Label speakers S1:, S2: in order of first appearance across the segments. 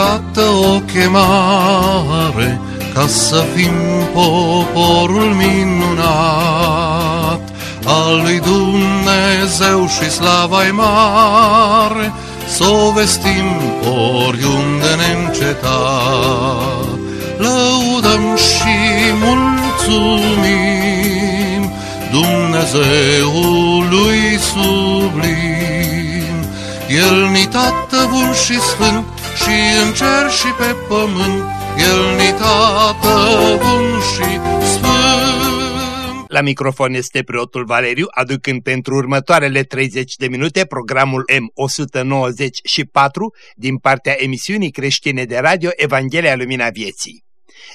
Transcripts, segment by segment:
S1: iată o chemare ca să fim poporul minunat al lui Dumnezeu și slava mare, să o vestim oriunde neîncetat. Lăudăm și mulțumim Dumnezeului sublim. El ni tată bun și sfânt și în cer și pe pământ, El ni tată bun și sfânt.
S2: La microfon este preotul Valeriu, aducând pentru următoarele 30 de minute programul M194 din partea emisiunii creștine de radio Evanghelia Lumina Vieții.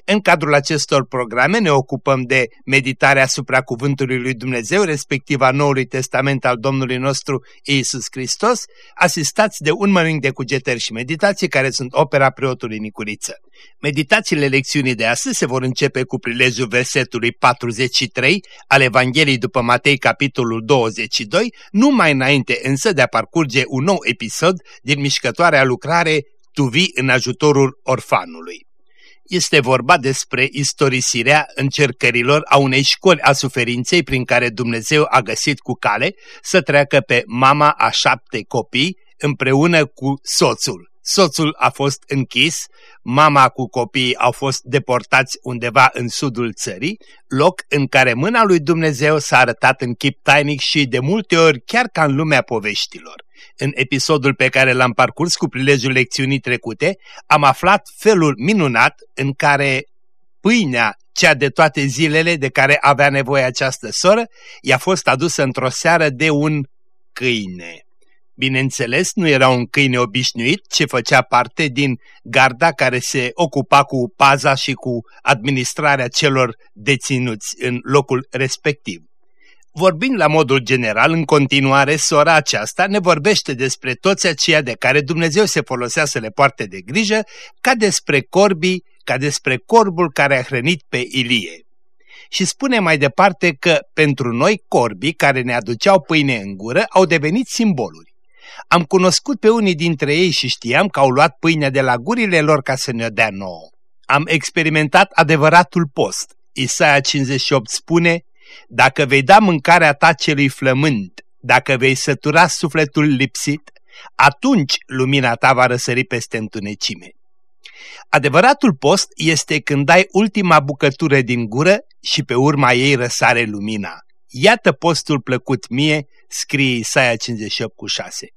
S2: În cadrul acestor programe ne ocupăm de meditarea asupra Cuvântului lui Dumnezeu, respectiv a Noului Testament al Domnului nostru Iisus Hristos, asistați de un mănânc de cugetări și meditații care sunt opera preotului Nicuriță. Meditațiile lecțiunii de astăzi se vor începe cu prilejul versetului 43 al Evangheliei după Matei, capitolul 22, numai înainte însă de a parcurge un nou episod din mișcătoarea lucrare Tu vii în ajutorul orfanului. Este vorba despre istorisirea încercărilor a unei școli a suferinței prin care Dumnezeu a găsit cu cale să treacă pe mama a șapte copii împreună cu soțul. Soțul a fost închis, mama cu copiii au fost deportați undeva în sudul țării, loc în care mâna lui Dumnezeu s-a arătat în chip tainic și de multe ori chiar ca în lumea poveștilor. În episodul pe care l-am parcurs cu prilejul lecțiunii trecute, am aflat felul minunat în care pâinea cea de toate zilele de care avea nevoie această soră, i-a fost adusă într-o seară de un câine. Bineînțeles, nu era un câine obișnuit, ce făcea parte din garda care se ocupa cu paza și cu administrarea celor deținuți în locul respectiv. Vorbind la modul general, în continuare, sora aceasta ne vorbește despre toți aceia de care Dumnezeu se folosea să le poarte de grijă, ca despre corbii, ca despre corbul care a hrănit pe Ilie. Și spune mai departe că pentru noi corbii care ne aduceau pâine în gură au devenit simboluri. Am cunoscut pe unii dintre ei și știam că au luat pâinea de la gurile lor ca să ne-o dea nouă. Am experimentat adevăratul post. Isaia 58 spune, dacă vei da mâncarea ta celui flământ, dacă vei sătura sufletul lipsit, atunci lumina ta va răsări peste întunecime. Adevăratul post este când dai ultima bucătură din gură și pe urma ei răsare lumina. Iată postul plăcut mie, scrie Isaia 58 cu 6.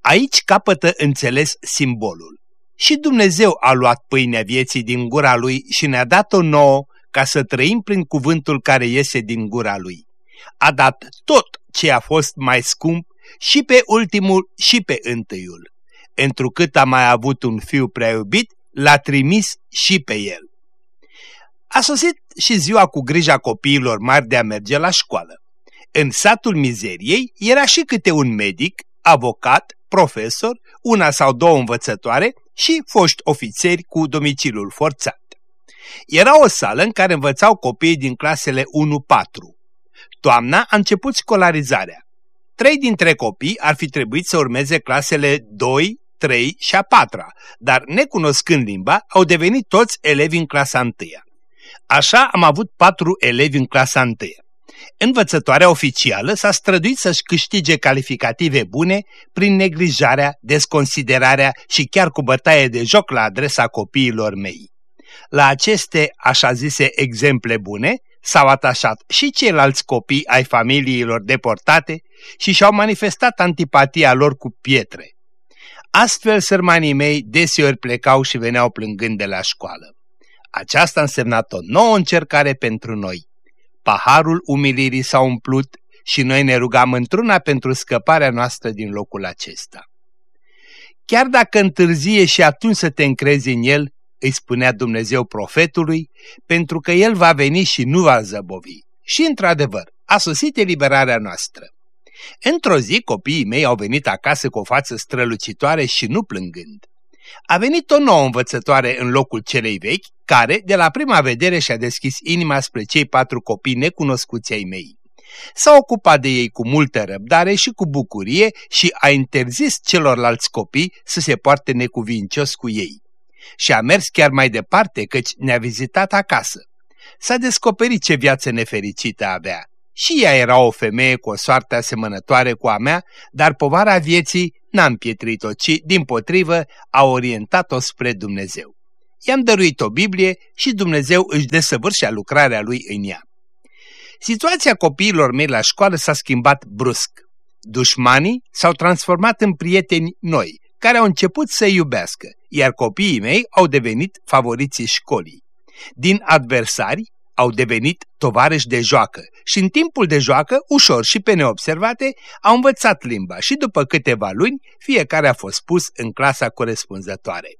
S2: Aici capătă înțeles simbolul. Și Dumnezeu a luat pâinea vieții din gura lui și ne-a dat-o nouă ca să trăim prin cuvântul care iese din gura lui. A dat tot ce a fost mai scump și pe ultimul și pe întâiul. Întrucât a mai avut un fiu prea iubit, l-a trimis și pe el. A sosit și ziua cu grija copiilor mari de a merge la școală. În satul mizeriei era și câte un medic, avocat, profesor, una sau două învățătoare și foști ofițeri cu domiciliul forțat. Era o sală în care învățau copiii din clasele 1-4. Toamna a început școlarizarea. Trei dintre copii ar fi trebuit să urmeze clasele 2, 3 și a 4 dar necunoscând limba, au devenit toți elevi în clasa 1 Așa am avut patru elevi în clasa 1 Învățătoarea oficială s-a străduit să-și câștige calificative bune prin neglijarea, desconsiderarea și chiar cu bătaie de joc la adresa copiilor mei. La aceste așa zise exemple bune s-au atașat și ceilalți copii ai familiilor deportate și și-au manifestat antipatia lor cu pietre. Astfel, sărmanii mei deseori plecau și veneau plângând de la școală. Aceasta a însemnat o nouă încercare pentru noi. Paharul umilirii s-a umplut și noi ne rugam într-una pentru scăparea noastră din locul acesta. Chiar dacă întârzie și atunci să te încrezi în el, îi spunea Dumnezeu profetului, pentru că el va veni și nu va zăbovi. Și într-adevăr, a sosit eliberarea noastră. Într-o zi copiii mei au venit acasă cu o față strălucitoare și nu plângând. A venit o nouă învățătoare în locul celei vechi, care, de la prima vedere, și-a deschis inima spre cei patru copii necunoscuți ai mei. S-a ocupat de ei cu multă răbdare și cu bucurie și a interzis celorlalți copii să se poarte necuvincios cu ei. Și a mers chiar mai departe căci ne-a vizitat acasă. S-a descoperit ce viață nefericită avea. Și ea era o femeie cu o soartă asemănătoare cu a mea, dar povara vieții n-a împietrit-o, ci, din potrivă, a orientat-o spre Dumnezeu. I-am dăruit o Biblie și Dumnezeu își desăvârșea lucrarea lui în ea. Situația copiilor mei la școală s-a schimbat brusc. Dușmanii s-au transformat în prieteni noi, care au început să iubească, iar copiii mei au devenit favoriții școlii. Din adversari au devenit tovarăși de joacă și în timpul de joacă, ușor și pe neobservate, au învățat limba și după câteva luni, fiecare a fost pus în clasa corespunzătoare.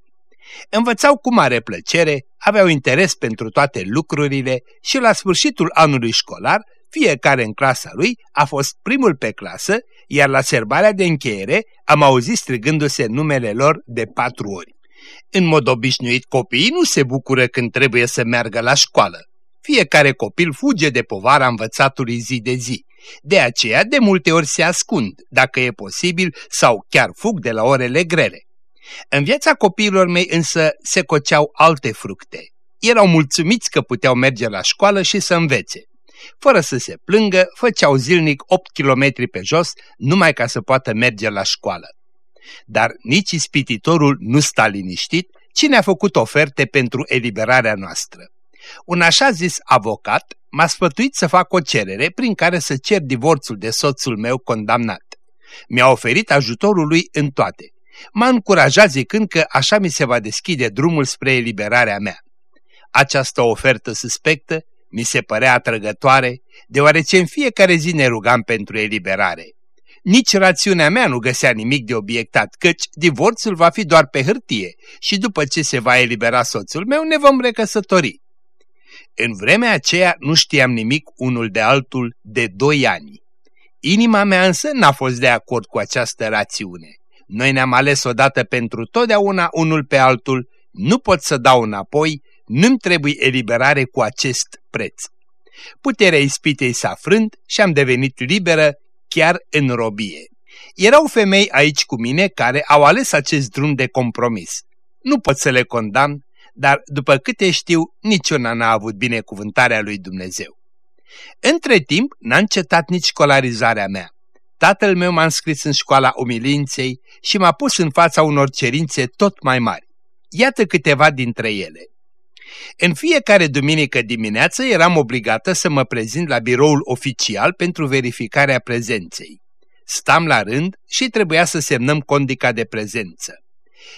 S2: Învățau cu mare plăcere, aveau interes pentru toate lucrurile și la sfârșitul anului școlar, fiecare în clasa lui a fost primul pe clasă, iar la serbarea de încheiere am auzit strigându-se numele lor de patru ori. În mod obișnuit, copiii nu se bucură când trebuie să meargă la școală. Fiecare copil fuge de povara învățatului zi de zi. De aceea, de multe ori se ascund, dacă e posibil, sau chiar fug de la orele grele. În viața copiilor mei însă se coceau alte fructe. Erau mulțumiți că puteau merge la școală și să învețe. Fără să se plângă, făceau zilnic 8 km pe jos numai ca să poată merge la școală. Dar nici ispititorul nu sta liniștit, ci ne-a făcut oferte pentru eliberarea noastră. Un așa zis avocat m-a sfătuit să fac o cerere prin care să cer divorțul de soțul meu condamnat. Mi-a oferit ajutorul lui în toate. M-a încurajat zicând că așa mi se va deschide drumul spre eliberarea mea. Această ofertă suspectă mi se părea atrăgătoare, deoarece în fiecare zi ne rugam pentru eliberare. Nici rațiunea mea nu găsea nimic de obiectat, căci divorțul va fi doar pe hârtie și după ce se va elibera soțul meu ne vom recăsători. În vremea aceea nu știam nimic unul de altul de doi ani. Inima mea însă n-a fost de acord cu această rațiune. Noi ne-am ales odată pentru totdeauna unul pe altul, nu pot să dau înapoi, nu-mi trebuie eliberare cu acest preț. Puterea ispitei s-a frânt și am devenit liberă chiar în robie. Erau femei aici cu mine care au ales acest drum de compromis. Nu pot să le condamn, dar după câte știu, niciuna n-a avut binecuvântarea lui Dumnezeu. Între timp, n-a încetat nici școlarizarea mea. Tatăl meu m-a înscris în școala umilinței și m-a pus în fața unor cerințe tot mai mari. Iată câteva dintre ele. În fiecare duminică dimineață eram obligată să mă prezint la biroul oficial pentru verificarea prezenței. Stam la rând și trebuia să semnăm condica de prezență.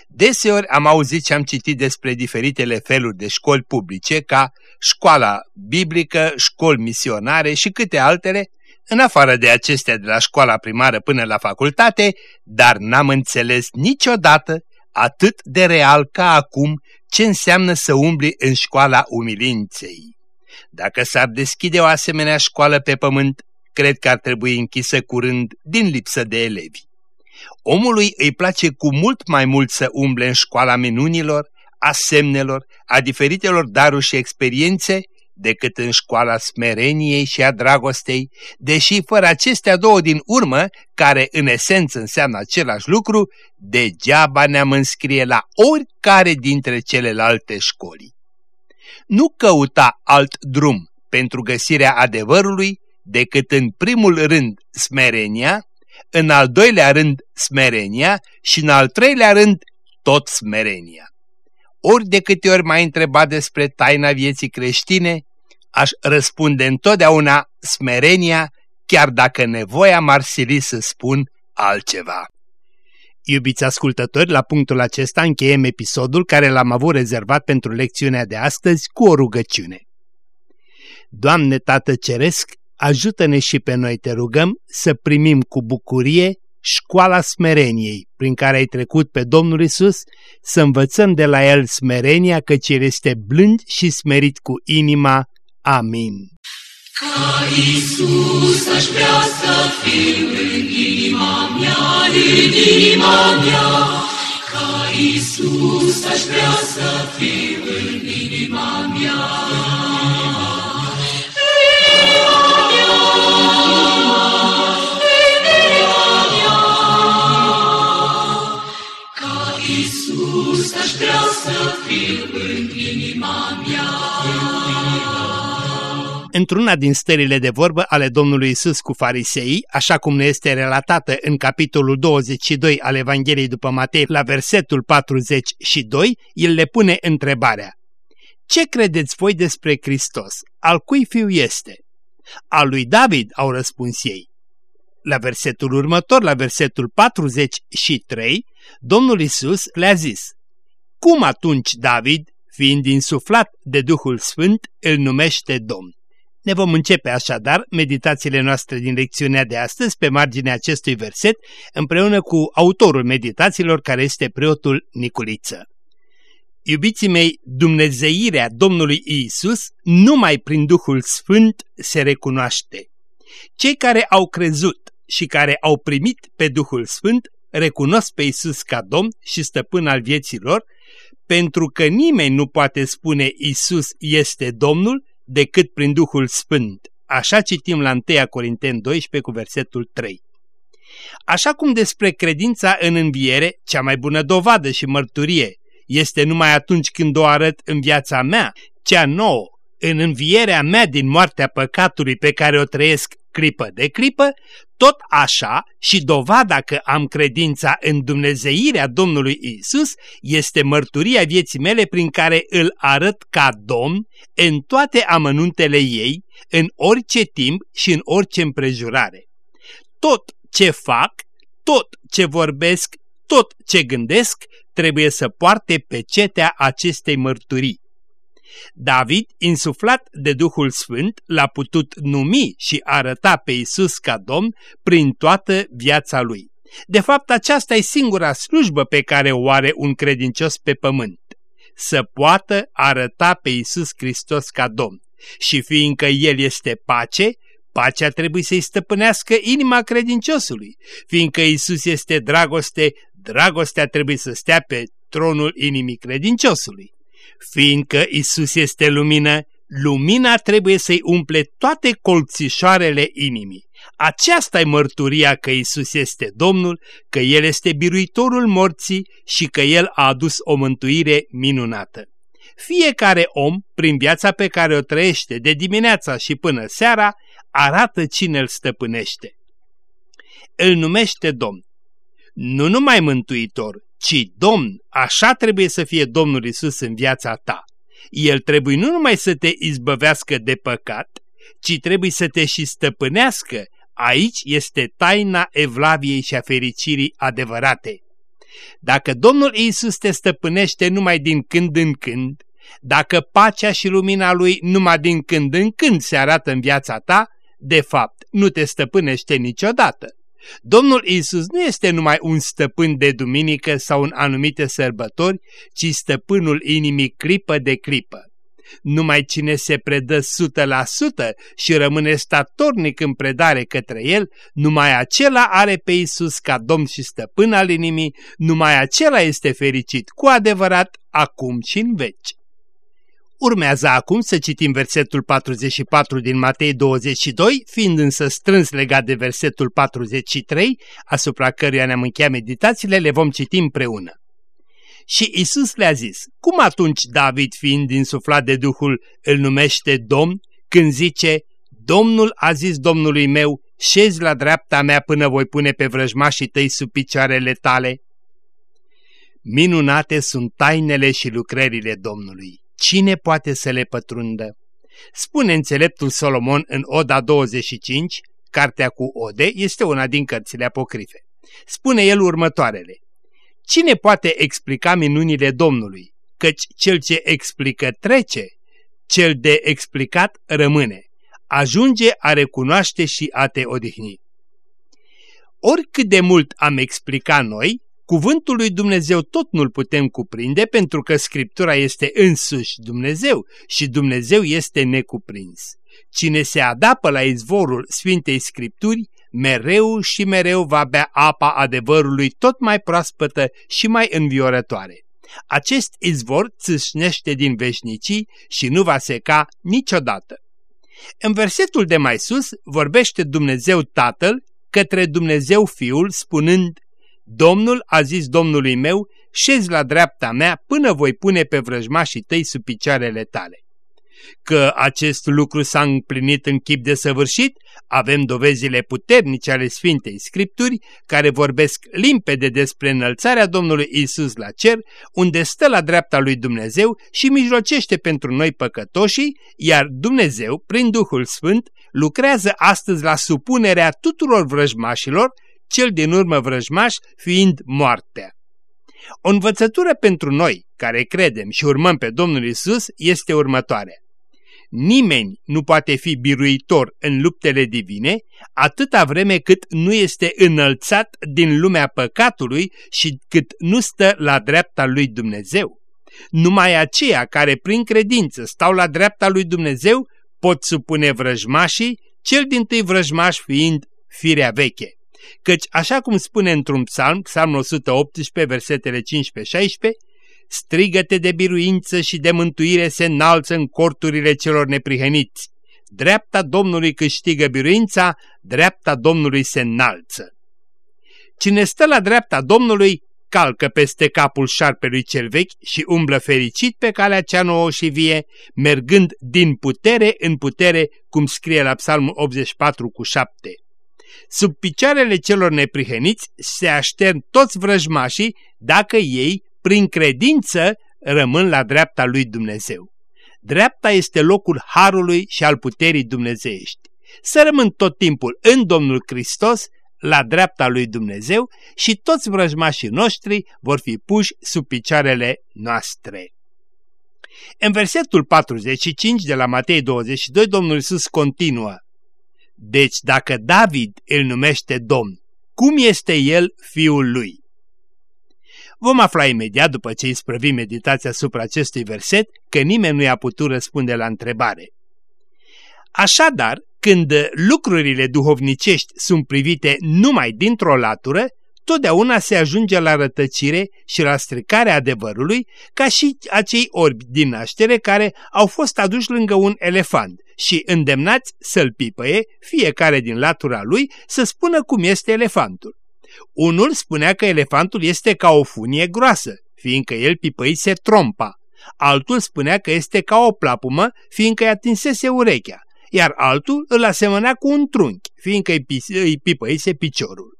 S2: Deseori am auzit și am citit despre diferitele feluri de școli publice ca școala biblică, școli misionare și câte altele, în afară de acestea de la școala primară până la facultate, dar n-am înțeles niciodată atât de real ca acum ce înseamnă să umbli în școala umilinței. Dacă s-ar deschide o asemenea școală pe pământ, cred că ar trebui închisă curând din lipsă de elevi. Omului îi place cu mult mai mult să umble în școala minunilor, a semnelor, a diferitelor daruri și experiențe, decât în școala smereniei și a dragostei, deși fără acestea două din urmă, care în esență înseamnă același lucru, degeaba ne-am înscrie la oricare dintre celelalte școli. Nu căuta alt drum pentru găsirea adevărului decât în primul rând smerenia, în al doilea rând smerenia și în al treilea rând tot smerenia. Ori de câte ori m-ai întrebat despre taina vieții creștine, aș răspunde întotdeauna smerenia, chiar dacă nevoia m-ar sili să spun altceva. Iubiți ascultători, la punctul acesta încheiem episodul care l-am avut rezervat pentru lecțiunea de astăzi cu o rugăciune. Doamne Tată Ceresc, ajută-ne și pe noi, te rugăm, să primim cu bucurie școala smereniei, prin care ai trecut pe Domnul Isus, să învățăm de la El smerenia, căci El este blând și smerit cu inima. Amin.
S3: Ca Iisus aș vrea să fiu în inima mea, în inima mea. Ca Iisus aș vrea să fiu în inima mea. Inima mea. Iisus, că-și să fiu în inima mea.
S2: Într-una din stările de vorbă ale Domnului Isus cu farisei, așa cum ne este relatată în capitolul 22 al Evangheliei după Matei, la versetul 42, el le pune întrebarea. Ce credeți voi despre Hristos? Al cui fiu este? Al lui David, au răspuns ei. La versetul următor, la versetul 43, Domnul Isus le-a zis, Cum atunci David, fiind insuflat de Duhul Sfânt, îl numește Domn? Ne vom începe așadar meditațiile noastre din lecțiunea de astăzi pe marginea acestui verset împreună cu autorul meditațiilor care este preotul Niculiță. Iubiții mei, dumnezeirea Domnului Iisus numai prin Duhul Sfânt se recunoaște. Cei care au crezut și care au primit pe Duhul Sfânt recunosc pe Iisus ca Domn și Stăpân al vieților, pentru că nimeni nu poate spune Iisus este Domnul decât prin Duhul Sfânt. Așa citim la 1 Corinteni 12 cu versetul 3. Așa cum despre credința în înviere, cea mai bună dovadă și mărturie este numai atunci când o arăt în viața mea, cea nouă, în învierea mea din moartea păcatului pe care o trăiesc clipă de clipă, tot așa și dovada că am credința în Dumnezeirea Domnului Isus este mărturia vieții mele prin care îl arăt ca Domn în toate amănuntele ei, în orice timp și în orice împrejurare. Tot ce fac, tot ce vorbesc, tot ce gândesc trebuie să poarte pe cetea acestei mărturii. David, insuflat de Duhul Sfânt, l-a putut numi și arăta pe Isus ca Domn prin toată viața lui. De fapt, aceasta e singura slujbă pe care o are un credincios pe pământ. Să poată arăta pe Isus Hristos ca Domn. Și fiindcă El este pace, pacea trebuie să-i stăpânească inima credinciosului. Fiindcă Isus este dragoste, dragostea trebuie să stea pe tronul inimii credinciosului. Fiindcă Isus este lumină, lumina trebuie să-i umple toate colțișoarele inimii. Aceasta e mărturia că Isus este Domnul, că El este biruitorul morții și că El a adus o mântuire minunată. Fiecare om, prin viața pe care o trăiește de dimineața și până seara, arată cine îl stăpânește. Îl numește Domn. Nu numai mântuitor, ci Domn, așa trebuie să fie Domnul Isus în viața ta. El trebuie nu numai să te izbăvească de păcat, ci trebuie să te și stăpânească. Aici este taina evlaviei și a fericirii adevărate. Dacă Domnul Isus te stăpânește numai din când în când, dacă pacea și lumina Lui numai din când în când se arată în viața ta, de fapt nu te stăpânește niciodată. Domnul Isus nu este numai un stăpân de duminică sau în anumite sărbători, ci stăpânul inimii clipă de clipă. Numai cine se predă 100% și rămâne statornic în predare către el, numai acela are pe Isus ca domn și stăpân al inimii, numai acela este fericit cu adevărat acum și în veci. Urmează acum să citim versetul 44 din Matei 22, fiind însă strâns legat de versetul 43, asupra căruia ne-am încheiat meditațiile, le vom citi împreună. Și Isus le-a zis, cum atunci David, fiind insuflat de Duhul, îl numește Domn, când zice, Domnul a zis Domnului meu, șezi la dreapta mea până voi pune pe vrăjmașii tăi sub picioarele tale? Minunate sunt tainele și lucrările Domnului Cine poate să le pătrundă? Spune înțeleptul Solomon în Oda 25, cartea cu Ode este una din cărțile apocrife. Spune el următoarele. Cine poate explica minunile Domnului? Căci cel ce explică trece, cel de explicat rămâne. Ajunge a recunoaște și a te odihni. Oricât de mult am explicat noi, Cuvântul lui Dumnezeu tot nu-l putem cuprinde pentru că Scriptura este însuși Dumnezeu și Dumnezeu este necuprins. Cine se adapă la izvorul Sfintei Scripturi, mereu și mereu va bea apa adevărului tot mai proaspătă și mai înviorătoare. Acest izvor țâșnește din veșnicii și nu va seca niciodată. În versetul de mai sus vorbește Dumnezeu Tatăl către Dumnezeu Fiul spunând Domnul a zis Domnului meu, șezi la dreapta mea până voi pune pe vrăjmașii tăi sub picioarele tale. Că acest lucru s-a împlinit în chip de săvârșit, avem dovezile puternice ale Sfintei Scripturi, care vorbesc limpede despre înălțarea Domnului Isus la cer, unde stă la dreapta lui Dumnezeu și mijlocește pentru noi păcătoșii, iar Dumnezeu, prin Duhul Sfânt, lucrează astăzi la supunerea tuturor vrăjmașilor, cel din urmă vrăjmaș fiind moartea. O învățătură pentru noi, care credem și urmăm pe Domnul Isus, este următoarea. Nimeni nu poate fi biruitor în luptele divine atâta vreme cât nu este înălțat din lumea păcatului și cât nu stă la dreapta lui Dumnezeu. Numai aceia care prin credință stau la dreapta lui Dumnezeu pot supune vrăjmașii, cel din tâi vrăjmaș fiind firea veche. Căci, așa cum spune într-un psalm, psalmul 118, versetele 15-16, strigăte de biruință și de mântuire se înalță în corturile celor neprihăniți. Dreapta Domnului câștigă biruința, dreapta Domnului se înalță. Cine stă la dreapta Domnului, calcă peste capul șarpelui cel vechi și umblă fericit pe calea cea nouă și vie, mergând din putere în putere, cum scrie la Psalmul 84 cu 7. Sub picioarele celor neprihăniți se aștern toți vrăjmașii dacă ei, prin credință, rămân la dreapta lui Dumnezeu. Dreapta este locul harului și al puterii dumnezeiești. Să rămân tot timpul în Domnul Hristos, la dreapta lui Dumnezeu și toți vrăjmașii noștri vor fi puși sub picioarele noastre. În versetul 45 de la Matei 22, Domnul Iisus continuă. Deci dacă David îl numește Domn, cum este el fiul lui? Vom afla imediat după ce isprăvim meditația asupra acestui verset că nimeni nu i-a putut răspunde la întrebare. Așadar, când lucrurile duhovnicești sunt privite numai dintr-o latură, totdeauna se ajunge la rătăcire și la stricarea adevărului, ca și acei orbi din naștere care au fost aduși lângă un elefant și îndemnați să-l pipăie, fiecare din latura lui, să spună cum este elefantul. Unul spunea că elefantul este ca o funie groasă, fiindcă el pipăise trompa. Altul spunea că este ca o plapumă, fiindcă îi atinsese urechea, iar altul îl asemănea cu un trunchi, fiindcă îi pipăise piciorul.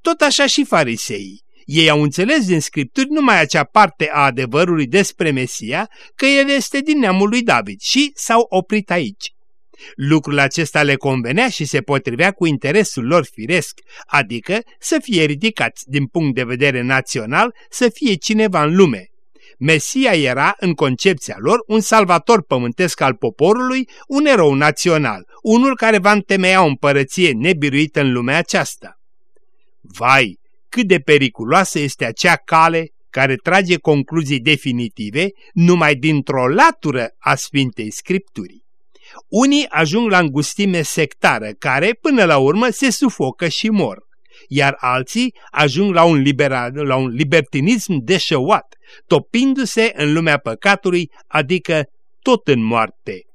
S2: Tot așa și fariseii. Ei au înțeles din Scripturi numai acea parte a adevărului despre Mesia, că el este din neamul lui David și s-au oprit aici. Lucrul acesta le convenea și se potrivea cu interesul lor firesc, adică să fie ridicați din punct de vedere național, să fie cineva în lume. Mesia era, în concepția lor, un salvator pământesc al poporului, un erou național, unul care va întemeia o împărăție nebiruită în lumea aceasta. Vai, cât de periculoasă este acea cale care trage concluzii definitive numai dintr-o latură a Sfintei Scripturii. Unii ajung la îngustime sectară, care, până la urmă, se sufocă și mor, iar alții ajung la un, libera, la un libertinism deșăuat, topindu-se în lumea păcatului, adică tot în moarte.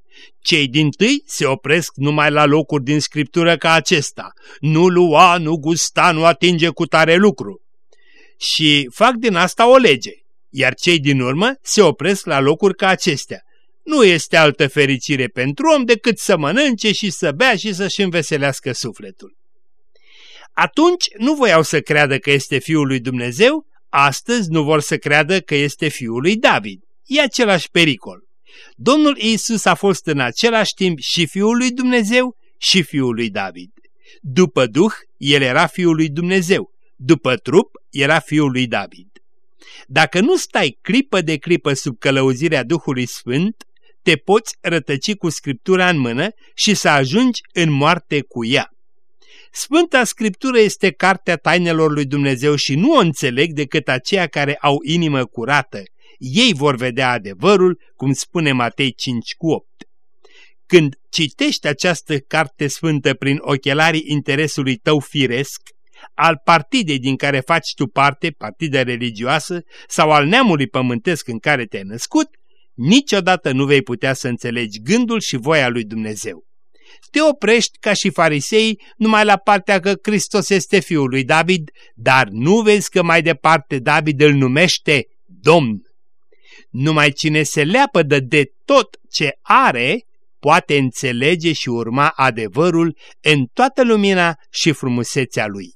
S2: Cei din tâi se opresc numai la locuri din scriptură ca acesta. Nu lua, nu gusta, nu atinge cu tare lucru. Și fac din asta o lege, iar cei din urmă se opresc la locuri ca acestea. Nu este altă fericire pentru om decât să mănânce și să bea și să-și înveselească sufletul. Atunci nu voiau să creadă că este Fiul lui Dumnezeu, astăzi nu vor să creadă că este Fiul lui David. E același pericol. Domnul Isus a fost în același timp și Fiul lui Dumnezeu și Fiul lui David. După Duh, el era Fiul lui Dumnezeu, după trup, era Fiul lui David. Dacă nu stai clipă de clipă sub călăuzirea Duhului Sfânt, te poți rătăci cu Scriptura în mână și să ajungi în moarte cu ea. Sfânta Scriptură este cartea tainelor lui Dumnezeu și nu o înțeleg decât aceia care au inimă curată, ei vor vedea adevărul, cum spune Matei 5 cu 8. Când citești această carte sfântă prin ochelarii interesului tău firesc, al partidei din care faci tu parte, partidă religioasă, sau al neamului pământesc în care te-ai născut, niciodată nu vei putea să înțelegi gândul și voia lui Dumnezeu. Te oprești ca și farisei numai la partea că Hristos este fiul lui David, dar nu vezi că mai departe David îl numește Domn Numai cine se leapădă de tot ce are, poate înțelege și urma adevărul în toată lumina și frumusețea lui.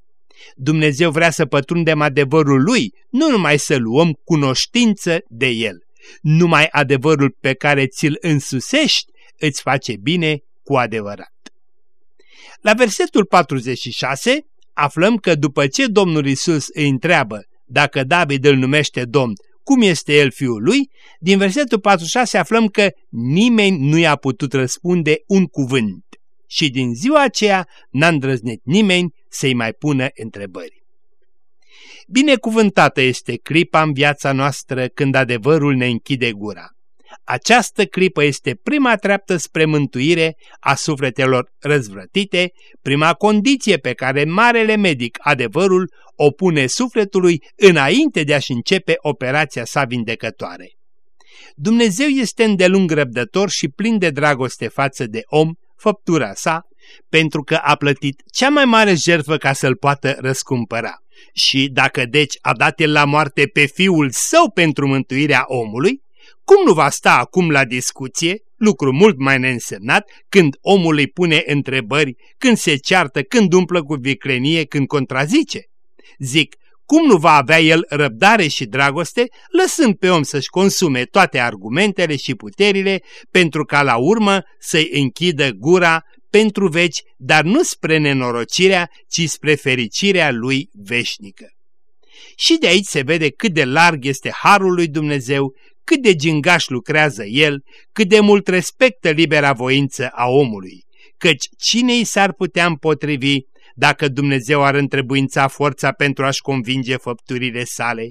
S2: Dumnezeu vrea să pătrundem adevărul lui, nu numai să luăm cunoștință de el. Numai adevărul pe care ți-l însusești îți face bine cu adevărat. La versetul 46 aflăm că după ce Domnul Isus îi întreabă dacă David îl numește Domn, cum este el fiul lui, din versetul 46 aflăm că nimeni nu i-a putut răspunde un cuvânt și din ziua aceea n-a îndrăznit nimeni să-i mai pună întrebări. Binecuvântată este clipa în viața noastră când adevărul ne închide gura. Această clipă este prima treaptă spre mântuire a sufletelor răzvrătite, prima condiție pe care marele medic, adevărul, o pune sufletului înainte de a-și începe operația sa vindecătoare. Dumnezeu este îndelung răbdător și plin de dragoste față de om, făptura sa, pentru că a plătit cea mai mare jertfă ca să-l poată răscumpăra. Și dacă deci a dat el la moarte pe fiul său pentru mântuirea omului, cum nu va sta acum la discuție, lucru mult mai neînsemnat, când omul îi pune întrebări, când se ceartă, când umplă cu viclenie, când contrazice? Zic, cum nu va avea el răbdare și dragoste, lăsând pe om să-și consume toate argumentele și puterile, pentru ca la urmă să-i închidă gura pentru veci, dar nu spre nenorocirea, ci spre fericirea lui veșnică. Și de aici se vede cât de larg este harul lui Dumnezeu, cât de gingaș lucrează el, cât de mult respectă libera voință a omului, căci cine i s-ar putea împotrivi dacă Dumnezeu ar întrebuința forța pentru a-și convinge făpturile sale?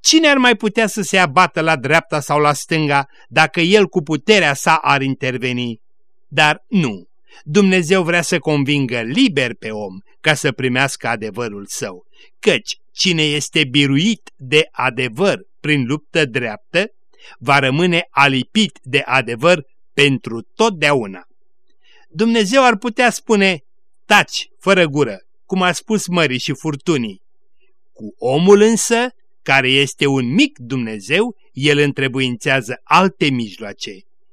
S2: Cine ar mai putea să se abată la dreapta sau la stânga dacă el cu puterea sa ar interveni? Dar nu, Dumnezeu vrea să convingă liber pe om ca să primească adevărul său, căci cine este biruit de adevăr prin luptă dreaptă, va rămâne alipit de adevăr pentru totdeauna. Dumnezeu ar putea spune, taci, fără gură, cum a spus mării și furtunii. Cu omul însă, care este un mic Dumnezeu, el întrebuințează alte mijloace.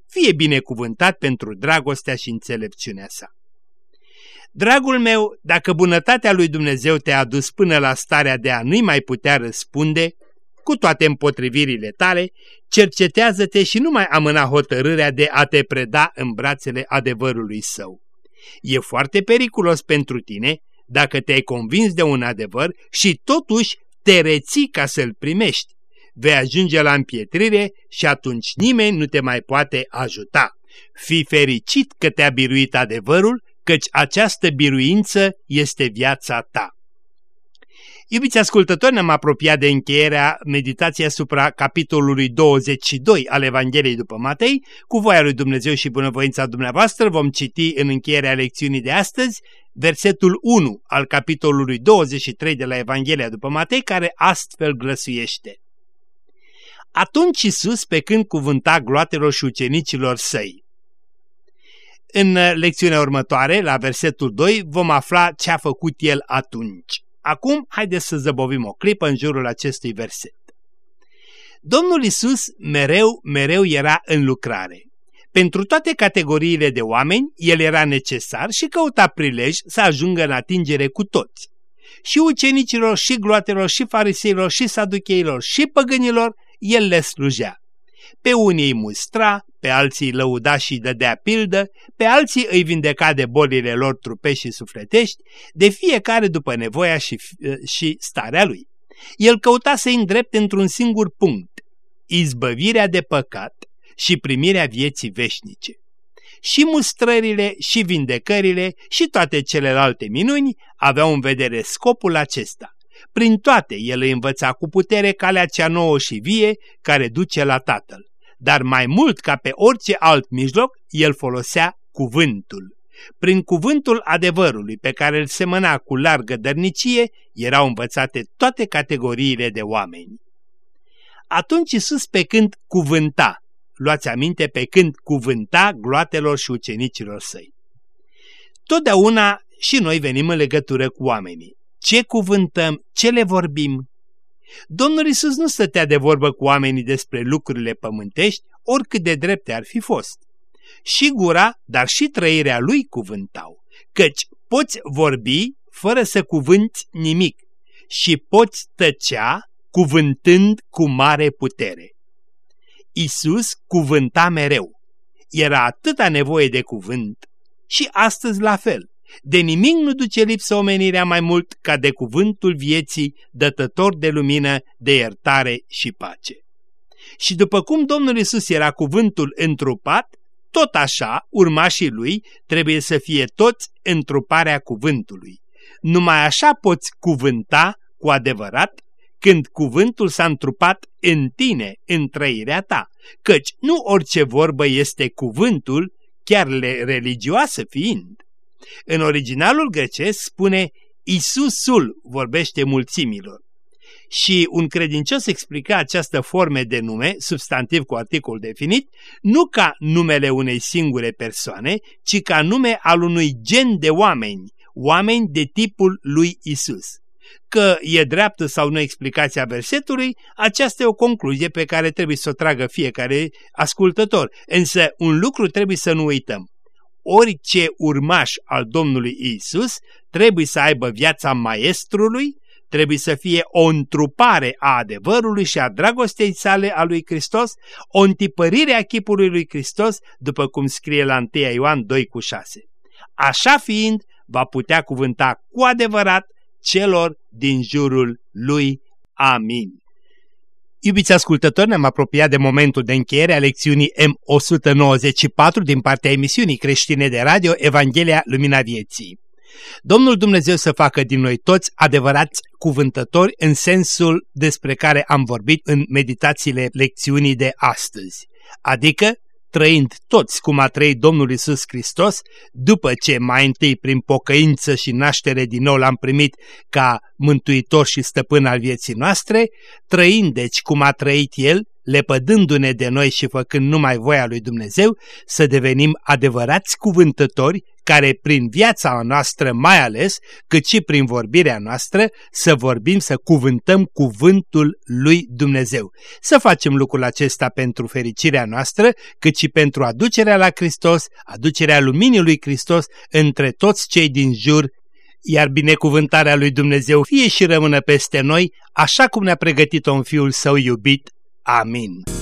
S2: Fie binecuvântat pentru dragostea și înțelepciunea sa. Dragul meu, dacă bunătatea lui Dumnezeu te-a adus până la starea de a nu-i mai putea răspunde, cu toate împotrivirile tale, cercetează-te și nu mai amâna hotărârea de a te preda în brațele adevărului său. E foarte periculos pentru tine dacă te-ai convins de un adevăr și totuși te reții ca să-l primești. Vei ajunge la împietrire și atunci nimeni nu te mai poate ajuta. Fii fericit că te-a biruit adevărul, căci această biruință este viața ta. Iubiți ascultători, ne-am apropiat de încheierea meditației asupra capitolului 22 al Evangheliei după Matei. Cu voia lui Dumnezeu și bunăvoința dumneavoastră vom citi în încheierea lecțiunii de astăzi versetul 1 al capitolului 23 de la Evanghelia după Matei, care astfel glăsuiește. Atunci Iisus, pe când cuvânta gloatelor și ucenicilor săi. În lecțiunea următoare, la versetul 2, vom afla ce a făcut el atunci. Acum, haideți să zăbovim o clipă în jurul acestui verset. Domnul Isus mereu, mereu era în lucrare. Pentru toate categoriile de oameni, el era necesar și căuta prilej să ajungă în atingere cu toți. Și ucenicilor, și gloatelor, și fariseilor, și saducheilor, și păgânilor, el le slujea. Pe unii îi mustra, pe alții îi lăuda și îi dădea pildă, pe alții îi vindeca de bolile lor trupești și sufletești, de fiecare după nevoia și, și starea lui. El căuta să-i îndrepte într-un singur punct, izbăvirea de păcat și primirea vieții veșnice. Și mustrările, și vindecările, și toate celelalte minuni aveau în vedere scopul acesta. Prin toate el îi învăța cu putere calea cea nouă și vie care duce la Tatăl. Dar mai mult ca pe orice alt mijloc, el folosea cuvântul. Prin cuvântul adevărului pe care îl semăna cu largă dărnicie, erau învățate toate categoriile de oameni. Atunci Iisus pe când cuvânta, luați aminte pe când cuvânta gloatelor și ucenicilor săi. Totdeauna și noi venim în legătură cu oamenii. Ce cuvântăm, ce le vorbim? Domnul Isus nu stătea de vorbă cu oamenii despre lucrurile pământești, oricât de drepte ar fi fost. Și gura, dar și trăirea lui cuvântau, căci poți vorbi fără să cuvânți nimic și poți tăcea cuvântând cu mare putere. Isus cuvânta mereu. Era atâta nevoie de cuvânt și astăzi la fel. De nimic nu duce lipsă omenirea mai mult ca de cuvântul vieții, dătător de lumină, de iertare și pace. Și după cum Domnul Isus era cuvântul întrupat, tot așa urmașii lui trebuie să fie toți întruparea cuvântului. Numai așa poți cuvânta cu adevărat când cuvântul s-a întrupat în tine, în trăirea ta, căci nu orice vorbă este cuvântul, chiar religioasă fiind. În originalul grecesc spune Isusul vorbește mulțimilor. Și un credincios explica această forme de nume, substantiv cu articol definit, nu ca numele unei singure persoane, ci ca nume al unui gen de oameni, oameni de tipul lui Isus. Că e dreaptă sau nu explicația versetului, aceasta e o concluzie pe care trebuie să o tragă fiecare ascultător. Însă un lucru trebuie să nu uităm. Orice urmaș al Domnului Isus trebuie să aibă viața maestrului, trebuie să fie o întrupare a adevărului și a dragostei sale a lui Hristos, o întipărire a chipului lui Hristos, după cum scrie la 1 Ioan 2 cu 6. Așa fiind, va putea cuvânta cu adevărat celor din jurul lui. Amin. Iubiți ascultători, ne-am apropiat de momentul de încheiere a lecțiunii M194 din partea emisiunii creștine de radio Evanghelia Lumina Vieții. Domnul Dumnezeu să facă din noi toți adevărați cuvântători în sensul despre care am vorbit în meditațiile lecțiunii de astăzi, adică trăind toți cum a trăit Domnul Isus Hristos, după ce mai întâi prin pocăință și naștere din nou l-am primit ca mântuitor și stăpân al vieții noastre, trăind deci cum a trăit El, lepădându-ne de noi și făcând numai voia lui Dumnezeu, să devenim adevărați cuvântători care prin viața noastră mai ales, cât și prin vorbirea noastră, să vorbim, să cuvântăm cuvântul lui Dumnezeu. Să facem lucrul acesta pentru fericirea noastră, cât și pentru aducerea la Hristos, aducerea luminii lui Hristos între toți cei din jur iar binecuvântarea lui Dumnezeu fie și rămână peste noi, așa cum ne-a pregătit-o în Fiul Său iubit. Amin.